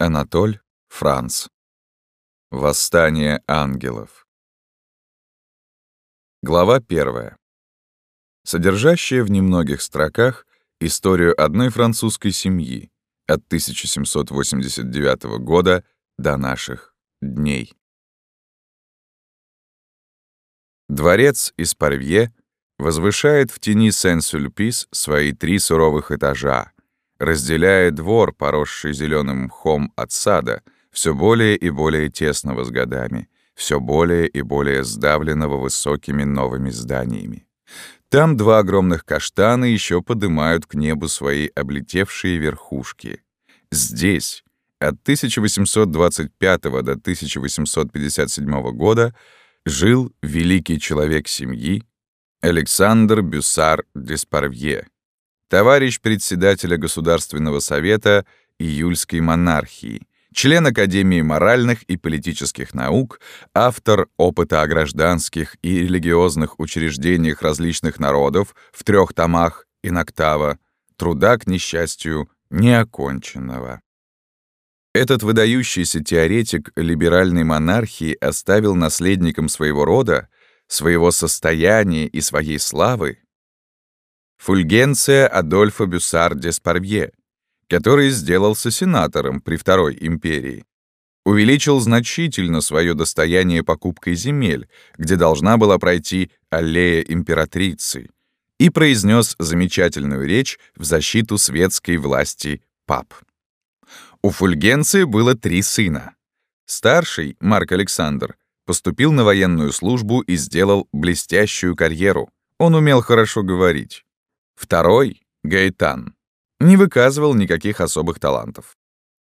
Анатоль Франц. Восстание ангелов. Глава первая. Содержащая в немногих строках историю одной французской семьи от 1789 года до наших дней. Дворец из Парвье возвышает в тени Сен-Сюльпис свои три суровых этажа, разделяя двор, поросший зеленым мхом от сада, все более и более тесного с годами, все более и более сдавленного высокими новыми зданиями. Там два огромных каштана еще поднимают к небу свои облетевшие верхушки. Здесь от 1825 до 1857 года жил великий человек семьи Александр Бюссар Деспарвье, товарищ председателя Государственного совета июльской монархии, член Академии моральных и политических наук, автор опыта о гражданских и религиозных учреждениях различных народов в трех томах Иноктава, труда, к несчастью, неоконченного. Этот выдающийся теоретик либеральной монархии оставил наследником своего рода, своего состояния и своей славы Фульгенция Адольфа Бюссар Деспарвье, который сделался сенатором при Второй империи. Увеличил значительно свое достояние покупкой земель, где должна была пройти аллея императрицы, и произнес замечательную речь в защиту светской власти пап. У Фульгенции было три сына. Старший, Марк Александр, поступил на военную службу и сделал блестящую карьеру. Он умел хорошо говорить. Второй, Гайтан, не выказывал никаких особых талантов.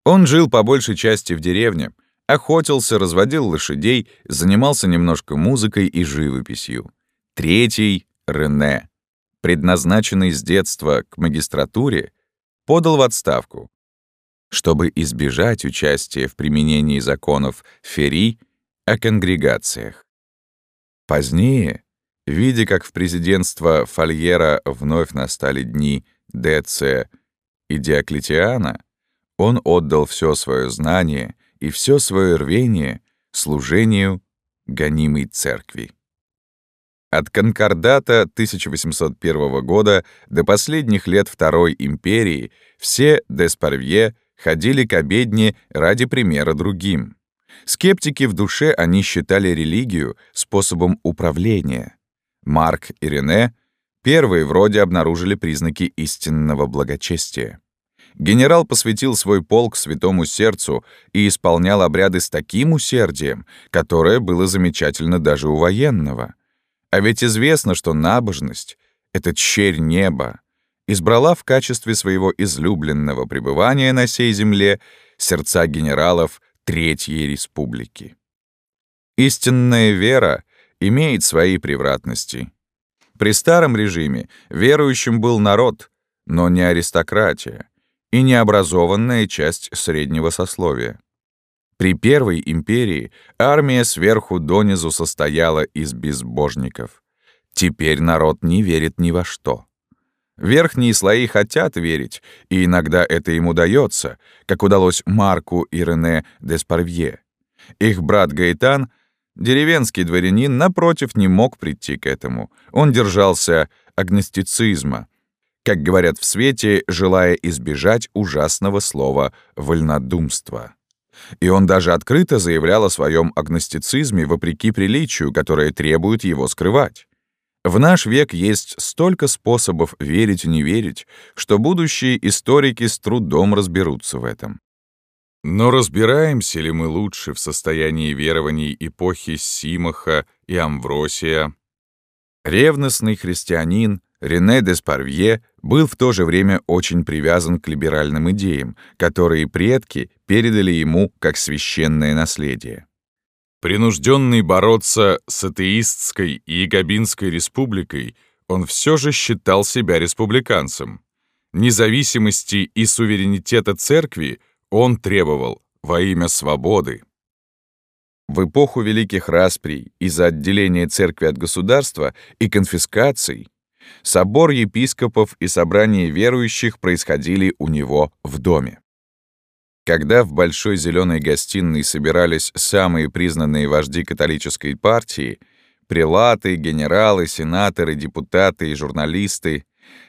Он жил по большей части в деревне, охотился, разводил лошадей, занимался немножко музыкой и живописью. Третий, Рене, предназначенный с детства к магистратуре, подал в отставку, чтобы избежать участия в применении законов Ферри о конгрегациях. Позднее Видя, как в президентство Фольера вновь настали дни Д.Ц. и Диоклетиана, он отдал все свое знание и все свое рвение служению гонимой церкви. От конкордата 1801 года до последних лет Второй империи все Деспарвье ходили к обедне ради примера другим. Скептики в душе они считали религию способом управления — Марк и Рене первые вроде обнаружили признаки истинного благочестия. Генерал посвятил свой полк святому сердцу и исполнял обряды с таким усердием, которое было замечательно даже у военного. А ведь известно, что набожность — это черь неба, избрала в качестве своего излюбленного пребывания на сей земле сердца генералов Третьей Республики. Истинная вера имеет свои превратности. При старом режиме верующим был народ, но не аристократия и необразованная часть среднего сословия. При Первой империи армия сверху донизу состояла из безбожников. Теперь народ не верит ни во что. Верхние слои хотят верить, и иногда это им удается, как удалось Марку и Рене Деспарвье. Их брат Гаэтан — Деревенский дворянин, напротив, не мог прийти к этому. Он держался агностицизма, как говорят в свете, желая избежать ужасного слова «вольнодумство». И он даже открыто заявлял о своем агностицизме вопреки приличию, которое требует его скрывать. В наш век есть столько способов верить и не верить, что будущие историки с трудом разберутся в этом. Но разбираемся ли мы лучше в состоянии верований эпохи Симаха и Амвросия? Ревностный христианин Рене де Спарвье был в то же время очень привязан к либеральным идеям, которые предки передали ему как священное наследие. Принужденный бороться с атеистской и Ягобинской республикой, он все же считал себя республиканцем. Независимости и суверенитета церкви — он требовал во имя свободы. В эпоху великих расприй из-за отделения церкви от государства и конфискаций собор епископов и собрание верующих происходили у него в доме. Когда в большой зеленой гостиной собирались самые признанные вожди католической партии, прилаты, генералы, сенаторы, депутаты и журналисты,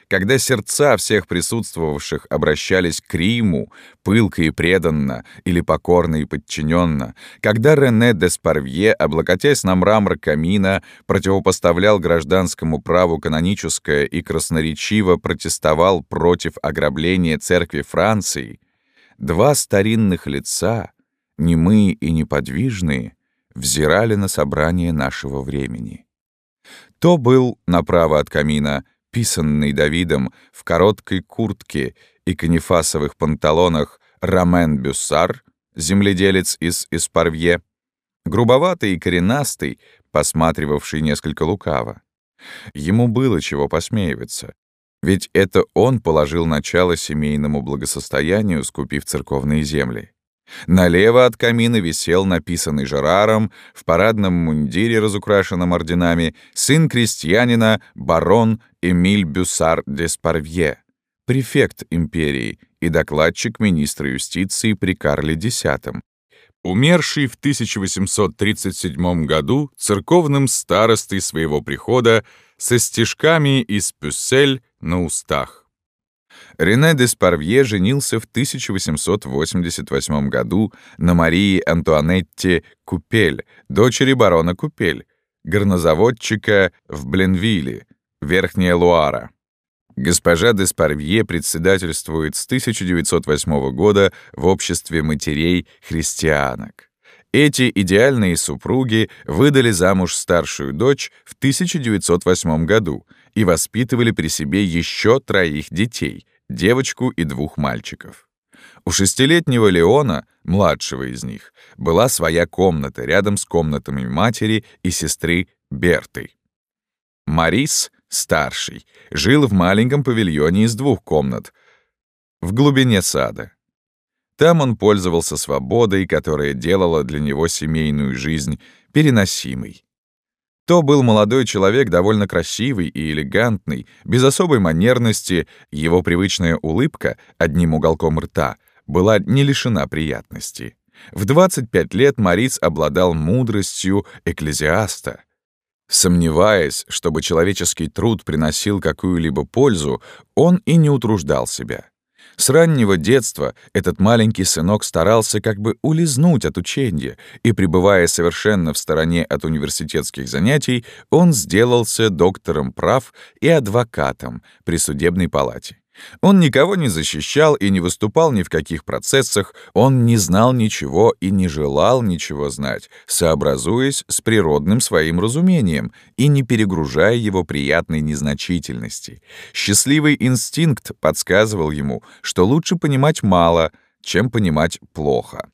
когда сердца всех присутствовавших обращались к Риму, пылко и преданно, или покорно и подчиненно, когда Рене де Спарвье, облокотясь на мрамор камина, противопоставлял гражданскому праву каноническое и красноречиво протестовал против ограбления церкви Франции, два старинных лица, немые и неподвижные, взирали на собрание нашего времени. То был, направо от камина, писанный Давидом в короткой куртке и канифасовых панталонах Ромен Бюссар, земледелец из Испарвье, грубоватый и коренастый, посматривавший несколько лукаво. Ему было чего посмеиваться, ведь это он положил начало семейному благосостоянию, скупив церковные земли. Налево от камина висел написанный Жераром в парадном мундире, разукрашенном орденами, сын крестьянина, барон Эмиль Бюсар де Спарвье, префект империи и докладчик министра юстиции при Карле X, умерший в 1837 году церковным старостой своего прихода со стежками из Пюссель на устах. Рене де Спарвье женился в 1888 году на Марии Антуанетте Купель, дочери барона Купель, горнозаводчика в Бленвилле, Верхняя Луара. Госпожа де Спарвье председательствует с 1908 года в обществе матерей-христианок. Эти идеальные супруги выдали замуж старшую дочь в 1908 году и воспитывали при себе еще троих детей — девочку и двух мальчиков. У шестилетнего Леона, младшего из них, была своя комната рядом с комнатами матери и сестры Берты. Марис, старший, жил в маленьком павильоне из двух комнат, в глубине сада. Там он пользовался свободой, которая делала для него семейную жизнь переносимой. То был молодой человек, довольно красивый и элегантный, без особой манерности, его привычная улыбка, одним уголком рта, была не лишена приятности. В 25 лет Морис обладал мудростью экклезиаста. Сомневаясь, чтобы человеческий труд приносил какую-либо пользу, он и не утруждал себя. С раннего детства этот маленький сынок старался как бы улизнуть от учения, и, пребывая совершенно в стороне от университетских занятий, он сделался доктором прав и адвокатом при судебной палате. Он никого не защищал и не выступал ни в каких процессах, он не знал ничего и не желал ничего знать, сообразуясь с природным своим разумением и не перегружая его приятной незначительности. Счастливый инстинкт подсказывал ему, что лучше понимать мало, чем понимать плохо.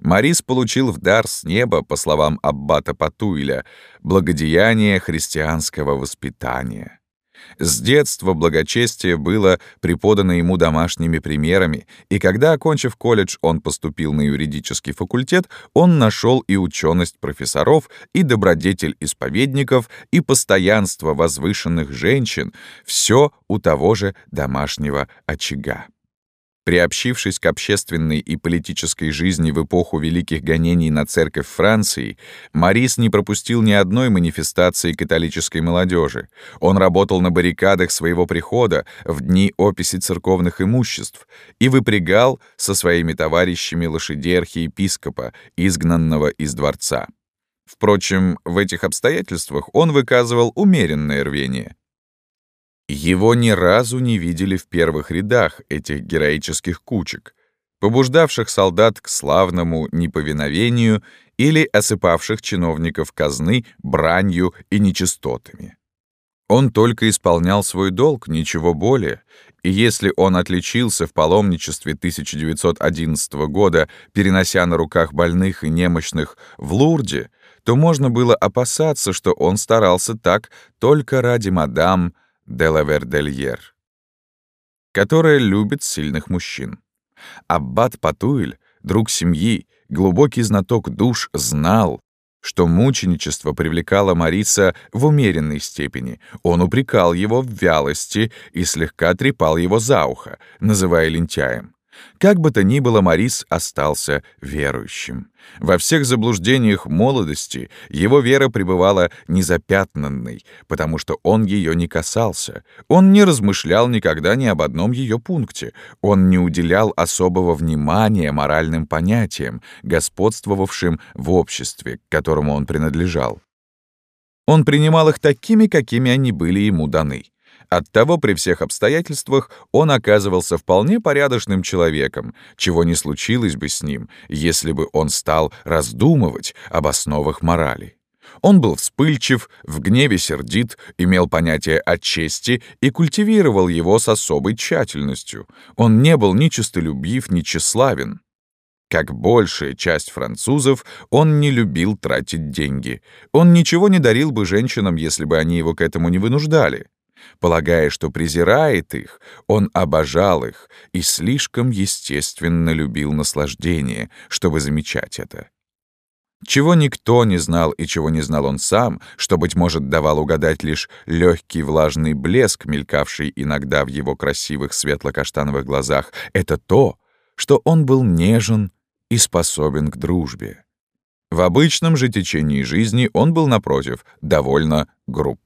Марис получил в дар с неба, по словам аббата Патуиля, благодеяние христианского воспитания. С детства благочестие было преподано ему домашними примерами, и когда, окончив колледж, он поступил на юридический факультет, он нашел и ученость профессоров, и добродетель исповедников, и постоянство возвышенных женщин — все у того же домашнего очага. Приобщившись к общественной и политической жизни в эпоху великих гонений на церковь Франции, Марис не пропустил ни одной манифестации католической молодежи. Он работал на баррикадах своего прихода в дни описи церковных имуществ и выпрягал со своими товарищами лошадей архиепископа, изгнанного из дворца. Впрочем, в этих обстоятельствах он выказывал умеренное рвение. Его ни разу не видели в первых рядах этих героических кучек, побуждавших солдат к славному неповиновению или осыпавших чиновников казны бранью и нечистотами. Он только исполнял свой долг, ничего более, и если он отличился в паломничестве 1911 года, перенося на руках больных и немощных в Лурде, то можно было опасаться, что он старался так только ради мадам Делавердельер, которая любит сильных мужчин. Аббат Патуэль, друг семьи, глубокий знаток душ, знал, что мученичество привлекало Мариса в умеренной степени. Он упрекал его в вялости и слегка трепал его за ухо, называя лентяем. Как бы то ни было, Морис остался верующим. Во всех заблуждениях молодости его вера пребывала незапятнанной, потому что он ее не касался. Он не размышлял никогда ни об одном ее пункте. Он не уделял особого внимания моральным понятиям, господствовавшим в обществе, к которому он принадлежал. Он принимал их такими, какими они были ему даны. Оттого при всех обстоятельствах он оказывался вполне порядочным человеком, чего не случилось бы с ним, если бы он стал раздумывать об основах морали. Он был вспыльчив, в гневе сердит, имел понятие о чести и культивировал его с особой тщательностью. Он не был ни честолюбив, ни тщеславен. Как большая часть французов, он не любил тратить деньги. Он ничего не дарил бы женщинам, если бы они его к этому не вынуждали. Полагая, что презирает их, он обожал их и слишком естественно любил наслаждение, чтобы замечать это. Чего никто не знал и чего не знал он сам, что, быть может, давал угадать лишь легкий влажный блеск, мелькавший иногда в его красивых светло-каштановых глазах, это то, что он был нежен и способен к дружбе. В обычном же течении жизни он был, напротив, довольно груб.